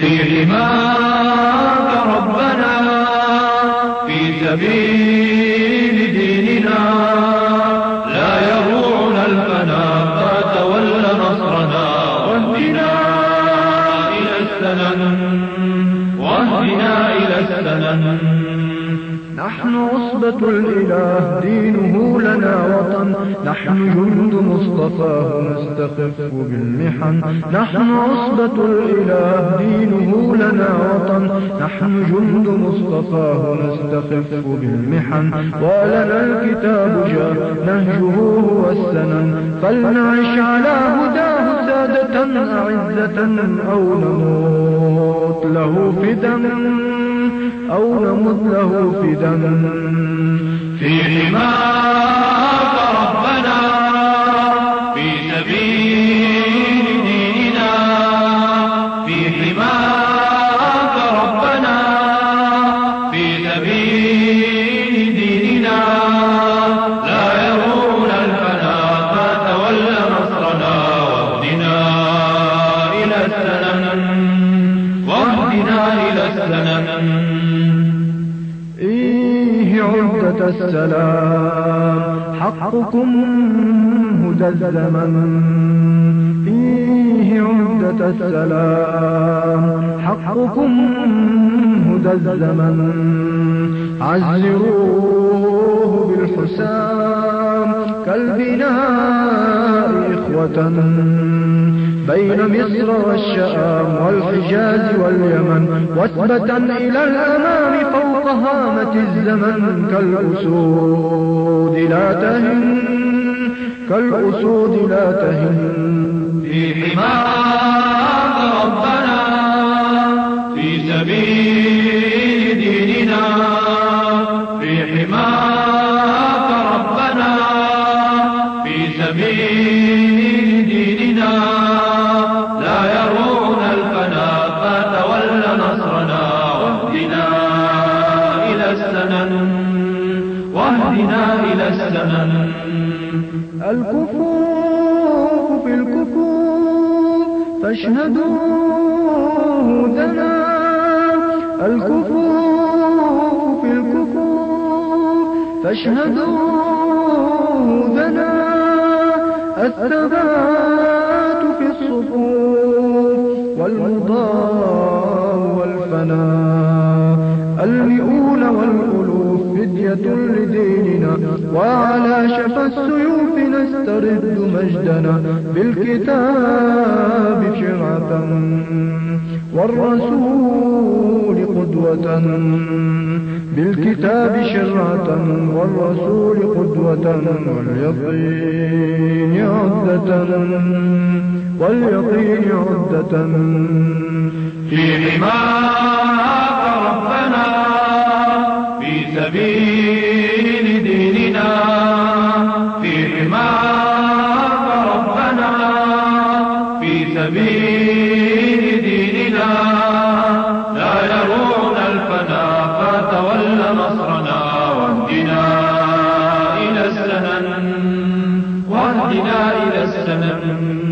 في حماك ربنا في سبيل ديننا. لا يروعنا الفنا فتول نصرنا. واهدنا إلى السنن. واهدنا إلى السنن. نحن عصبة الإله دينه لنا وطن. نحن جند مصطفاه نستخف بالمحن. نحن عصبة الإله دينه لنا وطن. نحن جند مصطفاه نستخف بالمحن. ولنا الكتاب جاء نهجه هو السنن. فلنعش على هداه سادة أعزة أو نموت له فدا أو نمت له فدا. في حماك ربنا في سبيل ديننا في ربنا في سبيل السنن عدة السلام حقكم هدى الزمن فيه عدة السلام حقكم هدى الزمن عزروه بالحسام كالبناء إخوة. بين مصر والشام والحجاز واليمن وثبة إلى الأمام فوق هامة الزمن كالأسود لا تهن كالأسود لا تهن. في حماك ربنا في سبيل ديننا. في حماك ربنا في سبيل واهدنا إلى السمن. الكفوف في الكفوف فاشهدوا دنا الكفوف في الكفوف فاشهدوا دنا الثبات في الصفوف والمضاء والفناء. المئون والألوف فدية لديننا وعلى شفا السيوف نسترد مجدنا بالكتاب شرعة والرسول قدوة بالكتاب شرعة والرسول قدوة واليقين عدة واليقين عدة. في حماك سبيل ديننا في حماك ربنا في سبيل ديننا. لا يرون الفنا فتول نصرنا واهدنا إلى السنن واهدنا إلى السنن.